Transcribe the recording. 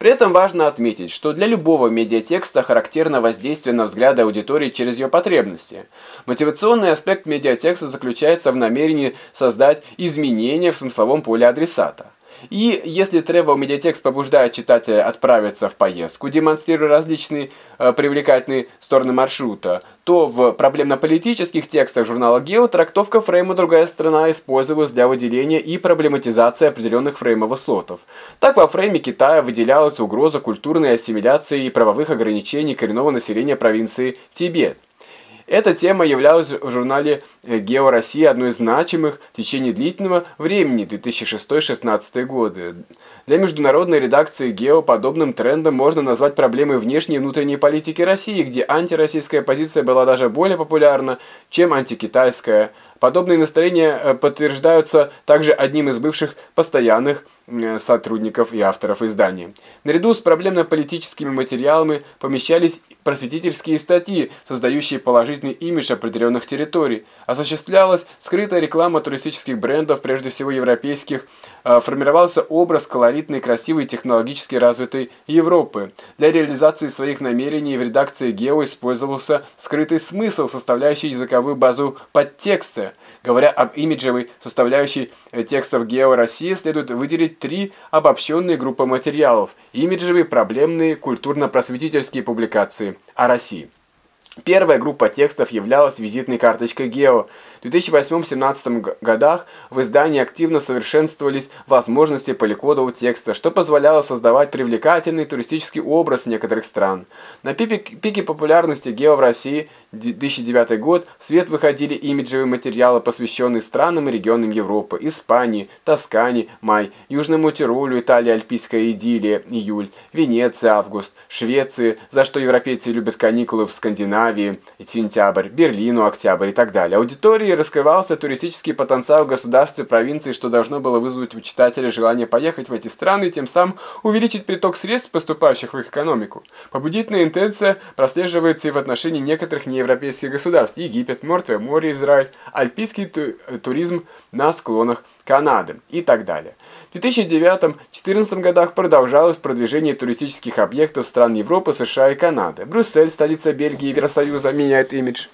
При этом важно отметить, что для любого медиатекста характерно воздействие на взгляды аудитории через ее потребности. Мотивационный аспект медиатекста заключается в намерении создать изменения в смысловом поле адресата. И если travel медиатекст побуждает читателя отправиться в поездку, демонстрируя различные э, привлекательные стороны маршрута, то в проблемно-политических текстах журнала Гео трактовка фрейма «Другая страна» использовалась для выделения и проблематизации определенных фреймовых слотов. Так во фрейме Китая выделялась угроза культурной ассимиляции и правовых ограничений коренного населения провинции Тибет. Эта тема являлась в журнале э, «Гео Россия» одной из значимых в течение длительного времени 2006-2016 годы. Для международной редакции «Гео» подобным трендом можно назвать проблемы внешней и внутренней политики России, где антироссийская позиция была даже более популярна, чем антикитайская. Подобные настроения э, подтверждаются также одним из бывших постоянных э, сотрудников и авторов издания. Наряду с проблемно-политическими материалами помещались просветительские статьи, создающие положительный имидж определенных территорий. Осуществлялась скрытая реклама туристических брендов, прежде всего европейских. Э, формировался образ колоритной, красивой, технологически развитой Европы. Для реализации своих намерений в редакции «Гео» использовался скрытый смысл, составляющий языковую базу подтекста. Говоря об имиджевой составляющей э, текстов Гео России, следует выделить три обобщенные группы материалов – имиджевые, проблемные, культурно-просветительские публикации о России. Первая группа текстов являлась визитной карточкой Гео. В 2008-2017 годах в издании активно совершенствовались возможности поликодового текста, что позволяло создавать привлекательный туристический образ некоторых стран. На пике, популярности Гео в России 2009 год в свет выходили имиджевые материалы, посвященные странам и регионам Европы, Испании, Тоскане, май, Южному Тиролю, Италии, Альпийская идиллия, июль, Венеция, август, Швеции, за что европейцы любят каникулы в Скандинавии, сентябрь, Берлину, октябрь и так далее. Аудитории раскрывался туристический потенциал государств и провинций, что должно было вызвать у читателя желание поехать в эти страны и тем самым увеличить приток средств, поступающих в их экономику. Побудительная интенция прослеживается и в отношении некоторых не европейских государств – Египет, Мертвое море, Израиль, альпийский туризм на склонах Канады и так далее. В 2009-2014 годах продолжалось продвижение туристических объектов стран Европы, США и Канады. Брюссель, столица Бельгии и Евросоюза, меняет имидж.